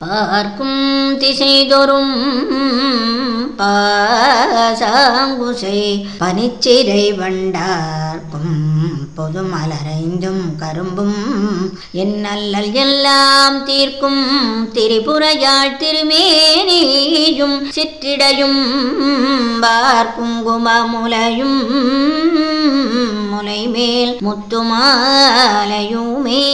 பார்க்கும் திசைதொரும் பாசாங்குசை பனிச்சிறை வண்டார்க்கும் பொதுமலரைந்தும் கரும்பும் என்னல்லல் எல்லாம் தீர்க்கும் திரிபுரையாழ் திருமேனியும் சிற்றிடையும் பார்க்கும் குமமுலையும் முலைமேல் முத்துமாலையுமே.